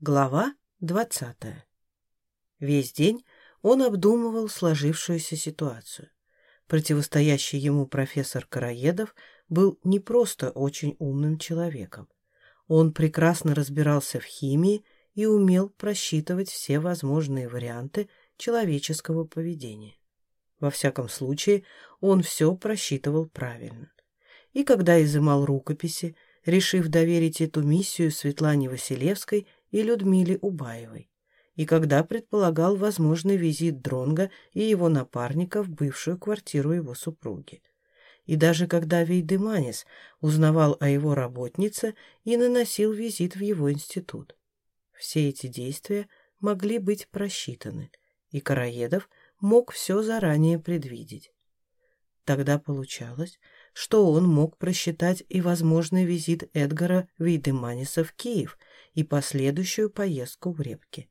Глава двадцатая. Весь день он обдумывал сложившуюся ситуацию. Противостоящий ему профессор Караедов был не просто очень умным человеком. Он прекрасно разбирался в химии и умел просчитывать все возможные варианты человеческого поведения. Во всяком случае, он все просчитывал правильно. И когда изымал рукописи, решив доверить эту миссию Светлане Василевской и Людмиле Убаевой, и когда предполагал возможный визит Дронга и его напарника в бывшую квартиру его супруги. И даже когда Вейдеманис узнавал о его работнице и наносил визит в его институт. Все эти действия могли быть просчитаны, и Караедов мог все заранее предвидеть. Тогда получалось, что он мог просчитать и возможный визит Эдгара Вейдеманиса в Киев и последующую поездку в Репки.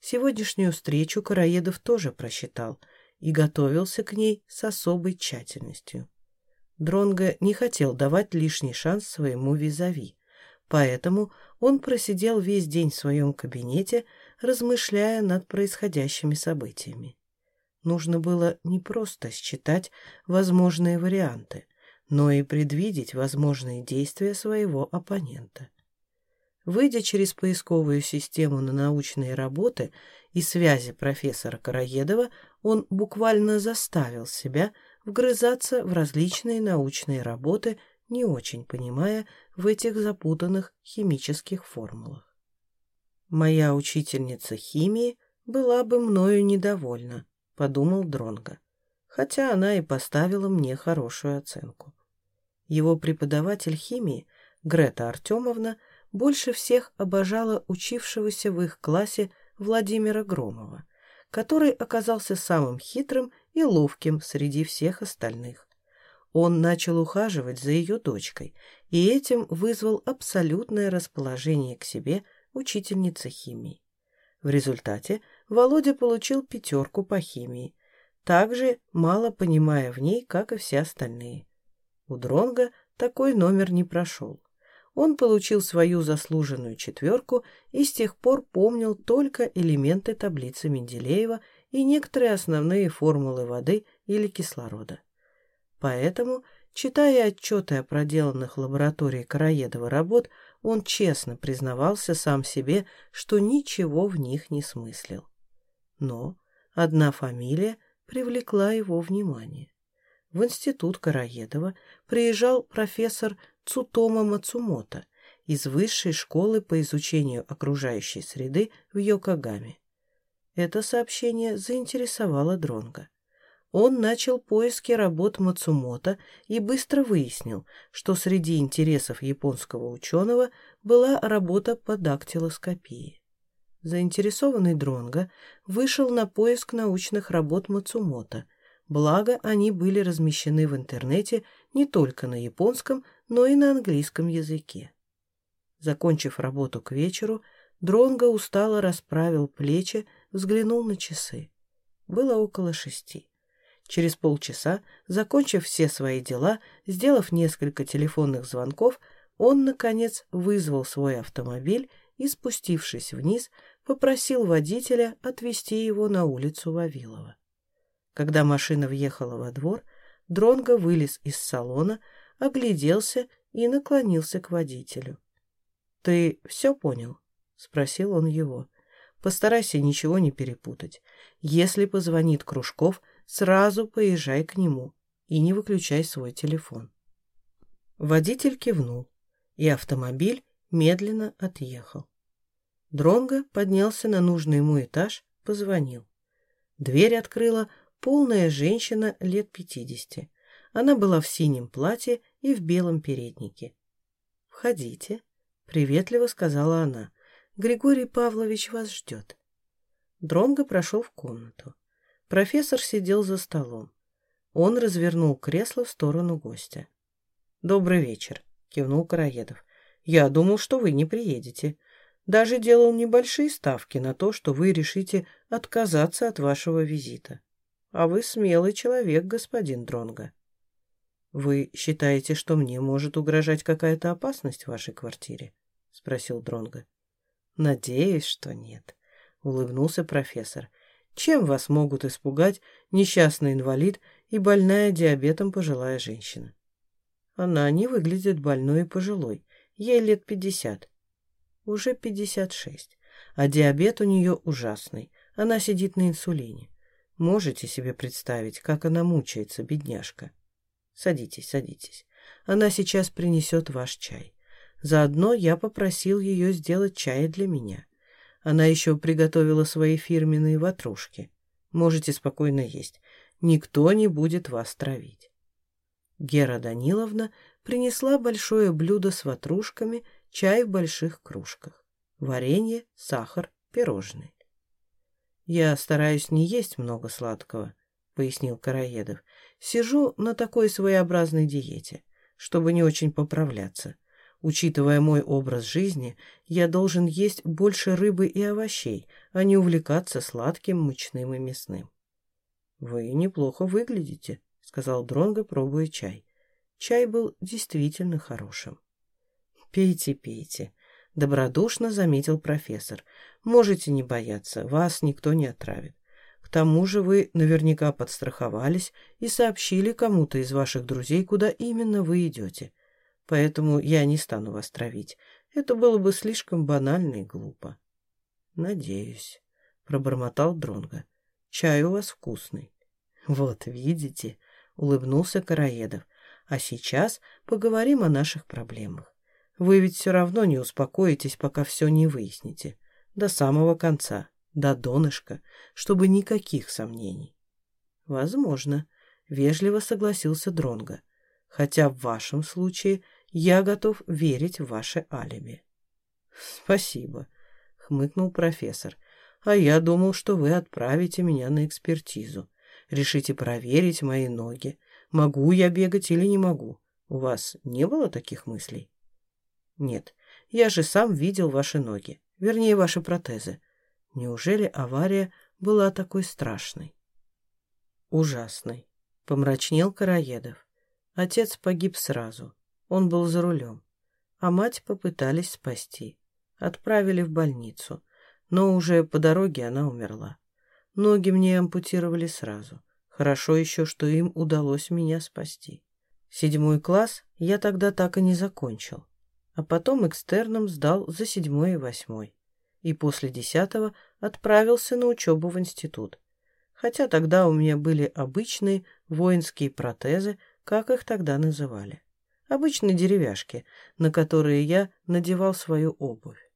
Сегодняшнюю встречу Караедов тоже просчитал и готовился к ней с особой тщательностью. Дронго не хотел давать лишний шанс своему визави, поэтому он просидел весь день в своем кабинете, размышляя над происходящими событиями. Нужно было не просто считать возможные варианты, но и предвидеть возможные действия своего оппонента. Выйдя через поисковую систему на научные работы и связи профессора Караедова, он буквально заставил себя вгрызаться в различные научные работы, не очень понимая в этих запутанных химических формулах. «Моя учительница химии была бы мною недовольна», — подумал Дронга, хотя она и поставила мне хорошую оценку. Его преподаватель химии, Грета Артемовна, — больше всех обожала учившегося в их классе Владимира Громова, который оказался самым хитрым и ловким среди всех остальных. Он начал ухаживать за ее дочкой, и этим вызвал абсолютное расположение к себе учительницы химии. В результате Володя получил пятерку по химии, также мало понимая в ней, как и все остальные. У Дронга такой номер не прошел он получил свою заслуженную четверку и с тех пор помнил только элементы таблицы Менделеева и некоторые основные формулы воды или кислорода. Поэтому, читая отчеты о проделанных лабораторией Караедова работ, он честно признавался сам себе, что ничего в них не смыслил. Но одна фамилия привлекла его внимание. В институт Караедова приезжал профессор Цутома Мацумото из высшей школы по изучению окружающей среды в Йокогаме. Это сообщение заинтересовало Дронга. Он начал поиски работ Мацумото и быстро выяснил, что среди интересов японского ученого была работа по дактилоскопии. Заинтересованный Дронга вышел на поиск научных работ Мацумото, благо они были размещены в интернете не только на японском, но и на английском языке. Закончив работу к вечеру, Дронго устало расправил плечи, взглянул на часы. Было около шести. Через полчаса, закончив все свои дела, сделав несколько телефонных звонков, он, наконец, вызвал свой автомобиль и, спустившись вниз, попросил водителя отвезти его на улицу Вавилова. Когда машина въехала во двор, Дронго вылез из салона, огляделся и наклонился к водителю. «Ты все понял?» — спросил он его. «Постарайся ничего не перепутать. Если позвонит Кружков, сразу поезжай к нему и не выключай свой телефон». Водитель кивнул, и автомобиль медленно отъехал. Дронго поднялся на нужный ему этаж, позвонил. Дверь открыла полная женщина лет пятидесяти. Она была в синем платье и в белом переднике. «Входите», — приветливо сказала она. «Григорий Павлович вас ждет». Дронго прошел в комнату. Профессор сидел за столом. Он развернул кресло в сторону гостя. «Добрый вечер», — кивнул Караедов. «Я думал, что вы не приедете. Даже делал небольшие ставки на то, что вы решите отказаться от вашего визита. А вы смелый человек, господин Дронго. «Вы считаете, что мне может угрожать какая-то опасность в вашей квартире?» — спросил Дронго. Надеюсь, что нет, улыбнулся профессор. Чем вас могут испугать несчастный инвалид и больная диабетом пожилая женщина? Она не выглядит больной и пожилой. Ей лет пятьдесят. Уже пятьдесят шесть. А диабет у нее ужасный. Она сидит на инсулине. Можете себе представить, как она мучается, бедняжка? Садитесь, садитесь. Она сейчас принесет ваш чай. Заодно я попросил ее сделать чай для меня. Она еще приготовила свои фирменные ватрушки. Можете спокойно есть. Никто не будет вас травить. Гера Даниловна принесла большое блюдо с ватрушками, чай в больших кружках, варенье, сахар, пирожные. «Я стараюсь не есть много сладкого», — пояснил Караедов. «Сижу на такой своеобразной диете, чтобы не очень поправляться. Учитывая мой образ жизни, я должен есть больше рыбы и овощей, а не увлекаться сладким, мучным и мясным. «Вы неплохо выглядите», — сказал Дронго, пробуя чай. Чай был действительно хорошим. «Пейте, пейте», — добродушно заметил профессор. «Можете не бояться, вас никто не отравит. Тому же вы наверняка подстраховались и сообщили кому-то из ваших друзей, куда именно вы идете поэтому я не стану вас травить. Это было бы слишком банально и глупо. Надеюсь, пробормотал Дронга. Чай у вас вкусный. Вот, видите, улыбнулся Караедов. А сейчас поговорим о наших проблемах. Вы ведь все равно не успокоитесь, пока все не выясните. До самого конца, до донышка, чтобы никаких сомнений. Возможно, вежливо согласился Дронга. Хотя в вашем случае я готов верить в ваше алиби. Спасибо, хмыкнул профессор. А я думал, что вы отправите меня на экспертизу. Решите проверить мои ноги. Могу я бегать или не могу. У вас не было таких мыслей? Нет, я же сам видел ваши ноги. Вернее, ваши протезы. Неужели авария была такой страшной? Ужасной. Помрачнел Караедов. Отец погиб сразу. Он был за рулем. А мать попытались спасти. Отправили в больницу. Но уже по дороге она умерла. Ноги мне ампутировали сразу. Хорошо еще, что им удалось меня спасти. Седьмой класс я тогда так и не закончил. А потом экстерном сдал за седьмой и восьмой. И после десятого отправился на учебу в институт. Хотя тогда у меня были обычные воинские протезы, как их тогда называли. Обычные деревяшки, на которые я надевал свою обувь.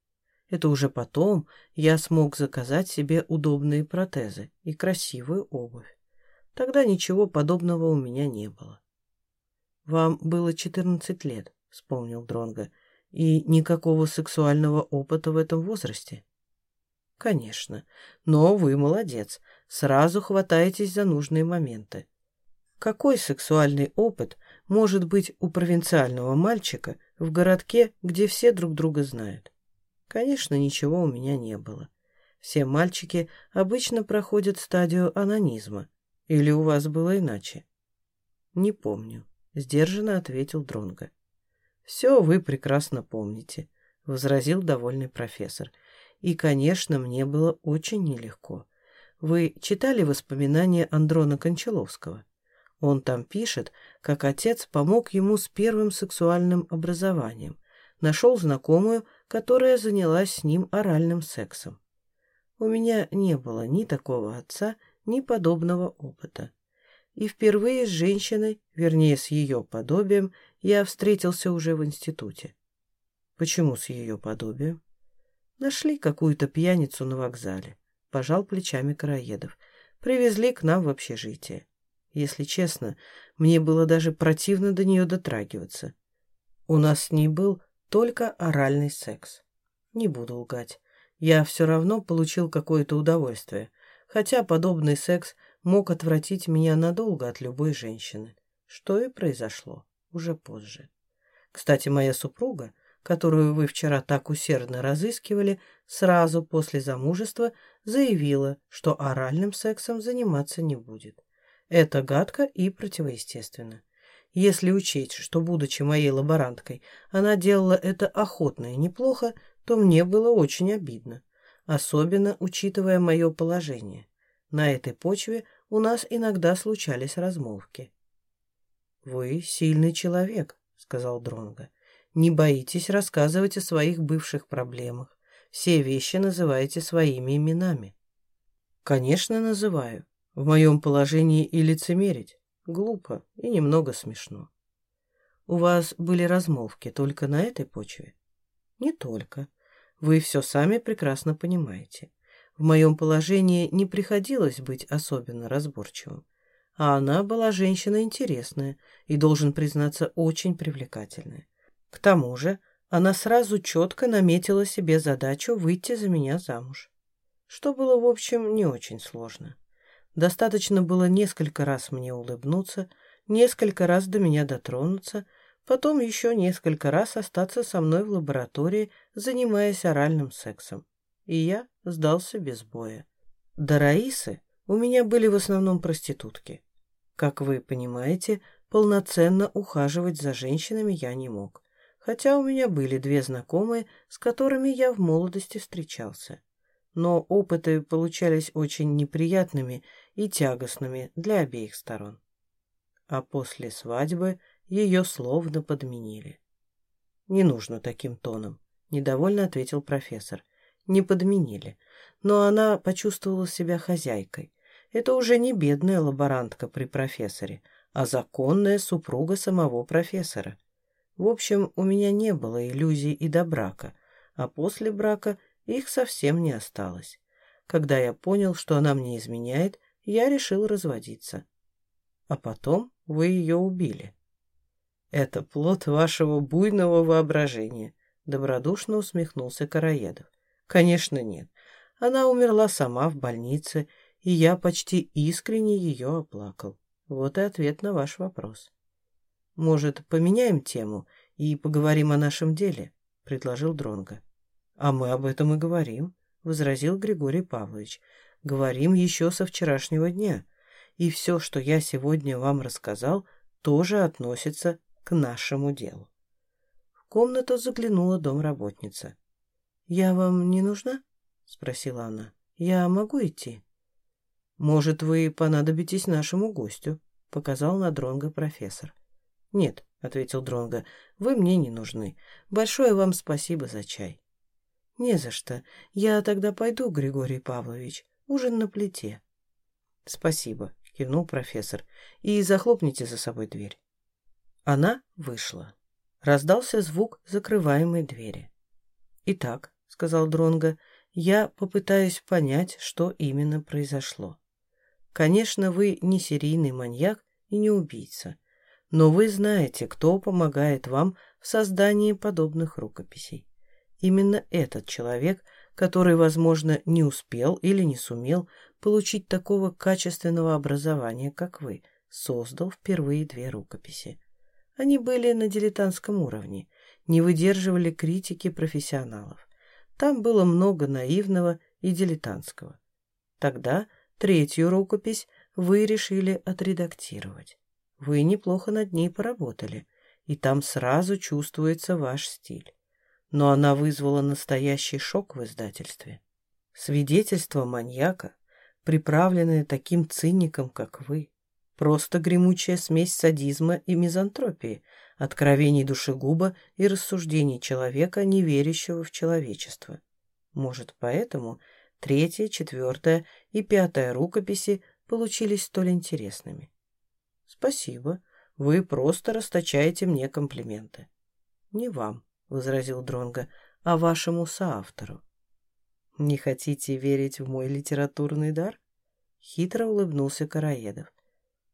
Это уже потом я смог заказать себе удобные протезы и красивую обувь. Тогда ничего подобного у меня не было. «Вам было 14 лет», — вспомнил Дронго, — «и никакого сексуального опыта в этом возрасте?» «Конечно. Но вы молодец. Сразу хватаетесь за нужные моменты. Какой сексуальный опыт может быть у провинциального мальчика в городке, где все друг друга знают? Конечно, ничего у меня не было. Все мальчики обычно проходят стадию анонизма. Или у вас было иначе? Не помню, сдержанно ответил Дронго. Все вы прекрасно помните, возразил довольный профессор. И, конечно, мне было очень нелегко. Вы читали воспоминания Андрона Кончаловского? Он там пишет, как отец помог ему с первым сексуальным образованием, нашел знакомую, которая занялась с ним оральным сексом. У меня не было ни такого отца, ни подобного опыта. И впервые с женщиной, вернее, с ее подобием, я встретился уже в институте. Почему с ее подобием? Нашли какую-то пьяницу на вокзале. Пожал плечами Караедов. Привезли к нам в общежитие. Если честно, мне было даже противно до нее дотрагиваться. У нас с ней был только оральный секс. Не буду лгать. Я все равно получил какое-то удовольствие, хотя подобный секс мог отвратить меня надолго от любой женщины, что и произошло уже позже. Кстати, моя супруга, которую вы вчера так усердно разыскивали, сразу после замужества заявила, что оральным сексом заниматься не будет. Это гадко и противоестественно. Если учесть, что, будучи моей лаборанткой, она делала это охотно и неплохо, то мне было очень обидно, особенно учитывая мое положение. На этой почве у нас иногда случались размолвки. «Вы сильный человек», — сказал Дронго. «Не боитесь рассказывать о своих бывших проблемах. Все вещи называете своими именами». «Конечно, называю. В моем положении и лицемерить. Глупо и немного смешно». «У вас были размолвки только на этой почве?» «Не только. Вы все сами прекрасно понимаете. В моем положении не приходилось быть особенно разборчивым. А она была женщина интересная и, должен признаться, очень привлекательная. К тому же она сразу четко наметила себе задачу выйти за меня замуж. Что было, в общем, не очень сложно. Достаточно было несколько раз мне улыбнуться, несколько раз до меня дотронуться, потом еще несколько раз остаться со мной в лаборатории, занимаясь оральным сексом и я сдался без боя. До Раисы у меня были в основном проститутки. Как вы понимаете, полноценно ухаживать за женщинами я не мог, хотя у меня были две знакомые, с которыми я в молодости встречался. Но опыты получались очень неприятными и тягостными для обеих сторон. А после свадьбы ее словно подменили. «Не нужно таким тоном», — недовольно ответил профессор не подменили, но она почувствовала себя хозяйкой. Это уже не бедная лаборантка при профессоре, а законная супруга самого профессора. В общем, у меня не было иллюзий и до брака, а после брака их совсем не осталось. Когда я понял, что она мне изменяет, я решил разводиться. А потом вы ее убили. Это плод вашего буйного воображения, добродушно усмехнулся Караедов. Конечно, нет. Она умерла сама в больнице, и я почти искренне ее оплакал. Вот и ответ на ваш вопрос. Может, поменяем тему и поговорим о нашем деле? предложил Дронга. А мы об этом и говорим, возразил Григорий Павлович. Говорим еще со вчерашнего дня. И все, что я сегодня вам рассказал, тоже относится к нашему делу. В комнату заглянула домработница. «Я вам не нужна?» — спросила она. «Я могу идти?» «Может, вы понадобитесь нашему гостю», — показал на Дронга профессор. «Нет», — ответил Дронга, — «вы мне не нужны. Большое вам спасибо за чай». «Не за что. Я тогда пойду, Григорий Павлович. Ужин на плите». «Спасибо», — кивнул профессор, — «и захлопните за собой дверь». Она вышла. Раздался звук закрываемой двери. «Итак», — сказал Дронго, — «я попытаюсь понять, что именно произошло. Конечно, вы не серийный маньяк и не убийца, но вы знаете, кто помогает вам в создании подобных рукописей. Именно этот человек, который, возможно, не успел или не сумел получить такого качественного образования, как вы, создал впервые две рукописи. Они были на дилетантском уровне, не выдерживали критики профессионалов. Там было много наивного и дилетантского. Тогда третью рукопись вы решили отредактировать. Вы неплохо над ней поработали, и там сразу чувствуется ваш стиль. Но она вызвала настоящий шок в издательстве. Свидетельство маньяка, приправленное таким циником, как вы, просто гремучая смесь садизма и мизантропии — откровений душегуба и рассуждений человека, не верящего в человечество. Может, поэтому третья, четвертая и пятая рукописи получились столь интересными. Спасибо, вы просто расточаете мне комплименты. Не вам, возразил Дронга, а вашему соавтору. Не хотите верить в мой литературный дар? Хитро улыбнулся Караедов.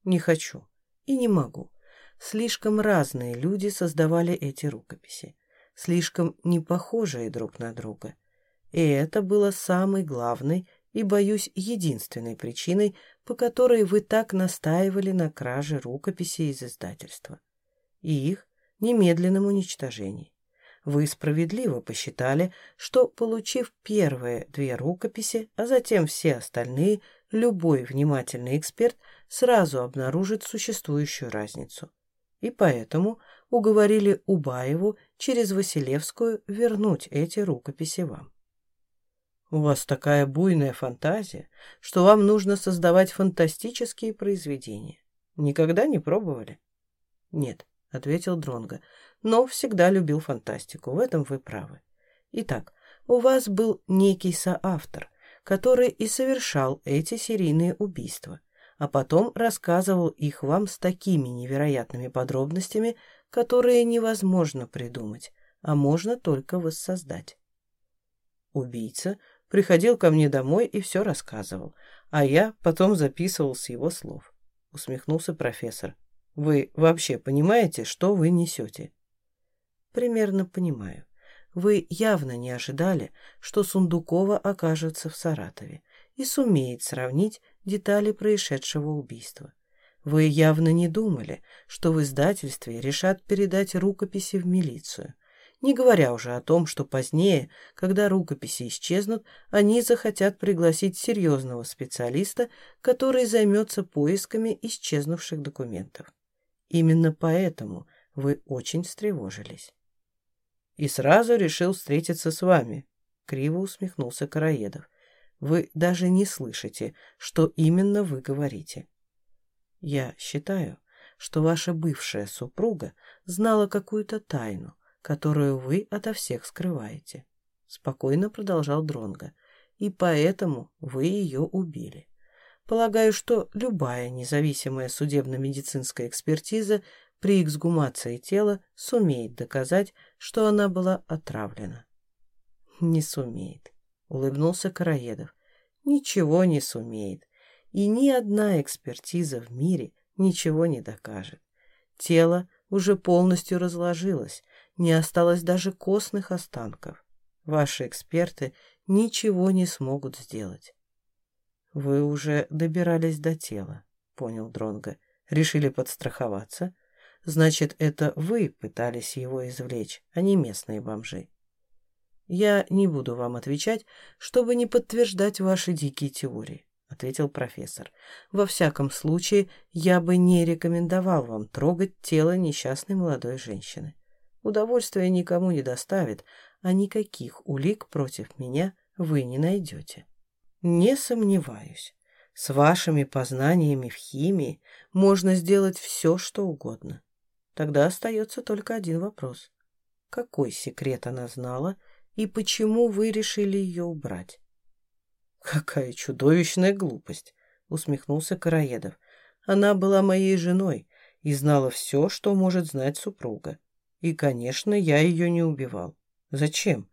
Не хочу и не могу. Слишком разные люди создавали эти рукописи, слишком не похожие друг на друга. И это было самой главной и, боюсь, единственной причиной, по которой вы так настаивали на краже рукописей из издательства. И их немедленном уничтожении. Вы справедливо посчитали, что, получив первые две рукописи, а затем все остальные, любой внимательный эксперт сразу обнаружит существующую разницу – и поэтому уговорили Убаеву через Василевскую вернуть эти рукописи вам. У вас такая буйная фантазия, что вам нужно создавать фантастические произведения. Никогда не пробовали? Нет, ответил Дронга, но всегда любил фантастику. В этом вы правы. Итак, у вас был некий соавтор, который и совершал эти серийные убийства, а потом рассказывал их вам с такими невероятными подробностями, которые невозможно придумать, а можно только воссоздать. Убийца приходил ко мне домой и все рассказывал, а я потом записывал с его слов. Усмехнулся профессор. Вы вообще понимаете, что вы несете? Примерно понимаю. Вы явно не ожидали, что Сундукова окажется в Саратове и сумеет сравнить детали происшедшего убийства. Вы явно не думали, что в издательстве решат передать рукописи в милицию, не говоря уже о том, что позднее, когда рукописи исчезнут, они захотят пригласить серьезного специалиста, который займется поисками исчезнувших документов. Именно поэтому вы очень встревожились. И сразу решил встретиться с вами, криво усмехнулся Караедов. Вы даже не слышите, что именно вы говорите. Я считаю, что ваша бывшая супруга знала какую-то тайну, которую вы ото всех скрываете. Спокойно продолжал Дронга, и поэтому вы ее убили. Полагаю, что любая независимая судебно-медицинская экспертиза при эксгумации тела сумеет доказать, что она была отравлена. Не сумеет, улыбнулся Караедов. Ничего не сумеет. И ни одна экспертиза в мире ничего не докажет. Тело уже полностью разложилось, не осталось даже костных останков. Ваши эксперты ничего не смогут сделать. Вы уже добирались до тела, понял Дронга. Решили подстраховаться? Значит, это вы пытались его извлечь, а не местные бомжи. Я не буду вам отвечать, чтобы не подтверждать ваши дикие теории, ответил профессор. Во всяком случае, я бы не рекомендовал вам трогать тело несчастной молодой женщины. Удовольствия никому не доставит, а никаких улик против меня вы не найдете. Не сомневаюсь. С вашими познаниями в химии можно сделать все, что угодно. Тогда остается только один вопрос. Какой секрет она знала и почему вы решили ее убрать? Какая чудовищная глупость, усмехнулся Караедов. Она была моей женой и знала все, что может знать супруга. И, конечно, я ее не убивал. Зачем?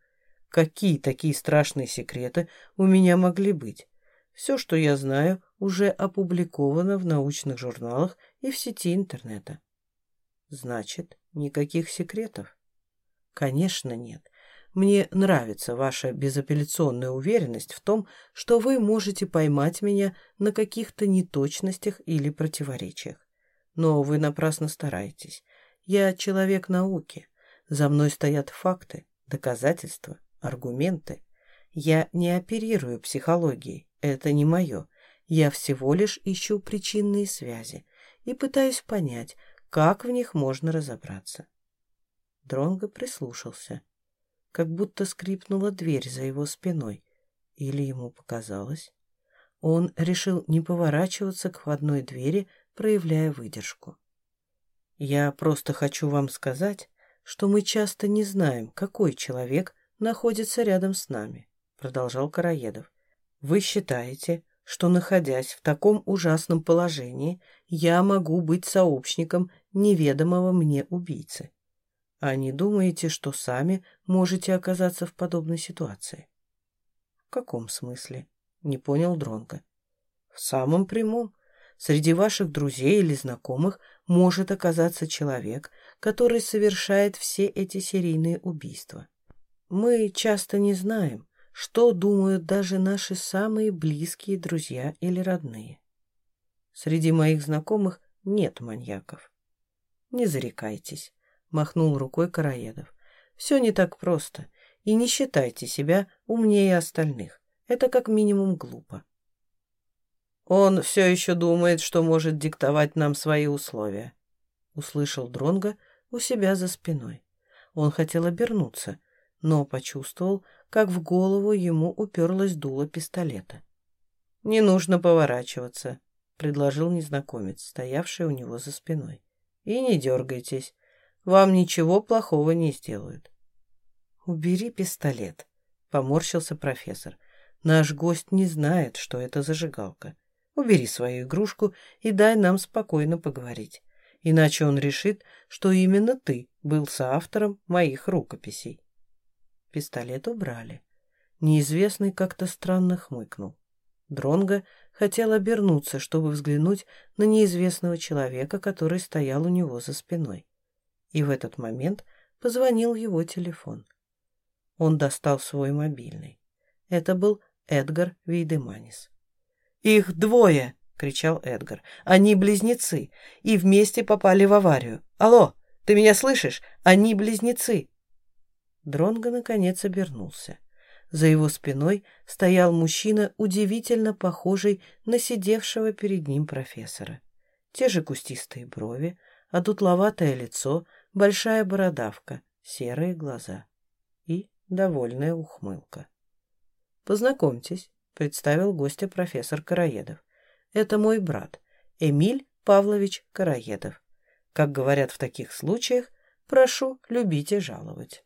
Какие такие страшные секреты у меня могли быть? Все, что я знаю, уже опубликовано в научных журналах и в сети интернета. Значит, никаких секретов? Конечно, нет. Мне нравится ваша безапелляционная уверенность в том, что вы можете поймать меня на каких-то неточностях или противоречиях. Но вы напрасно стараетесь. Я человек науки. За мной стоят факты, доказательства, аргументы. Я не оперирую психологией, это не мое. Я всего лишь ищу причинные связи и пытаюсь понять, как в них можно разобраться? Дронго прислушался. Как будто скрипнула дверь за его спиной. Или ему показалось? Он решил не поворачиваться к входной двери, проявляя выдержку. «Я просто хочу вам сказать, что мы часто не знаем, какой человек находится рядом с нами», продолжал Караедов. «Вы считаете, что, находясь в таком ужасном положении, я могу быть сообщником неведомого мне убийцы. А не думаете, что сами можете оказаться в подобной ситуации? В каком смысле? Не понял Дронга. В самом прямом. Среди ваших друзей или знакомых может оказаться человек, который совершает все эти серийные убийства. Мы часто не знаем, что думают даже наши самые близкие друзья или родные. Среди моих знакомых нет маньяков. «Не зарекайтесь», — махнул рукой Караедов. «Все не так просто, и не считайте себя умнее остальных. Это как минимум глупо». «Он все еще думает, что может диктовать нам свои условия», — услышал Дронга у себя за спиной. Он хотел обернуться, но почувствовал, как в голову ему уперлась дуло пистолета. «Не нужно поворачиваться», — предложил незнакомец, стоявший у него за спиной. «И не дергайтесь. Вам ничего плохого не сделают». «Убери пистолет», — поморщился профессор. «Наш гость не знает, что это зажигалка. Убери свою игрушку и дай нам спокойно поговорить. Иначе он решит, что именно ты был соавтором моих рукописей». Пистолет убрали. Неизвестный как-то странно хмыкнул. Дронго хотел обернуться, чтобы взглянуть на неизвестного человека, который стоял у него за спиной. И в этот момент позвонил его телефон. Он достал свой мобильный. Это был Эдгар Вейдеманис. «Их двое!» — кричал Эдгар. «Они близнецы и вместе попали в аварию. Алло, ты меня слышишь? Они близнецы!» Дронго наконец обернулся. За его спиной стоял мужчина, удивительно похожий на сидевшего перед ним профессора. Те же кустистые брови, одутловатое лицо, большая бородавка, серые глаза и довольная ухмылка. «Познакомьтесь», — представил гостя профессор Караедов. «Это мой брат, Эмиль Павлович Караедов. Как говорят в таких случаях, прошу любить и жаловать».